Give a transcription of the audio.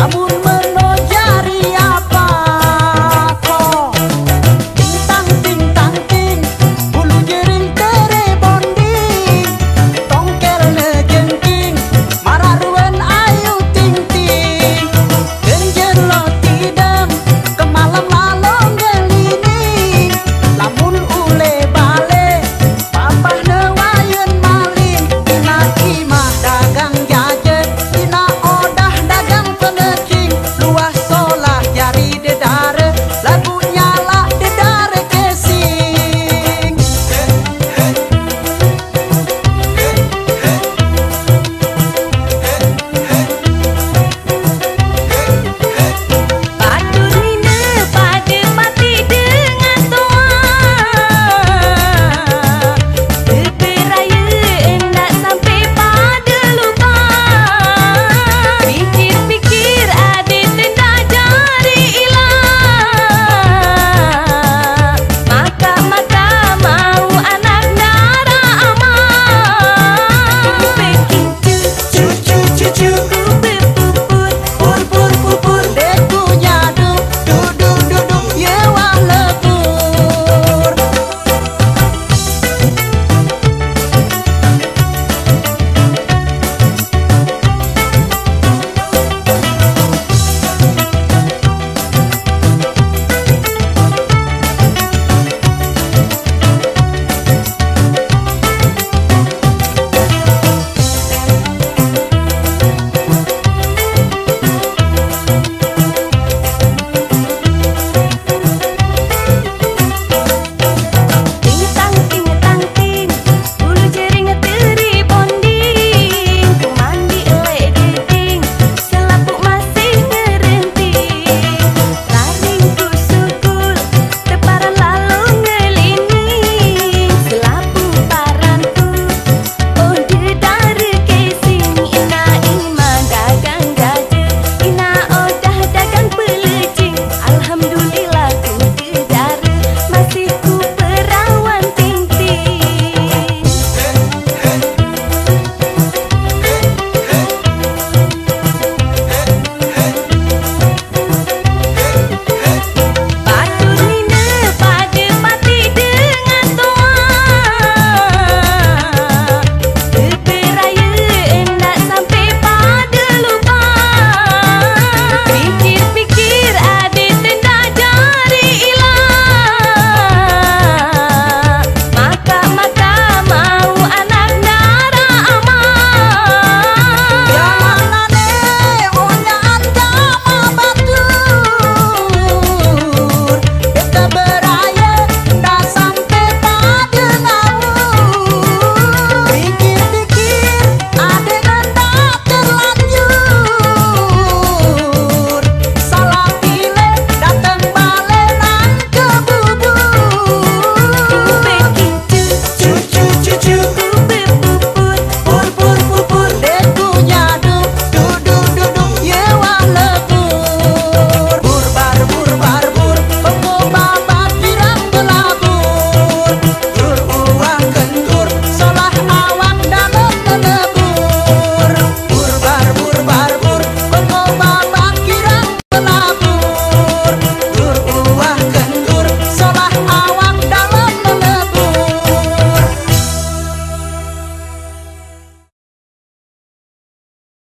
Amor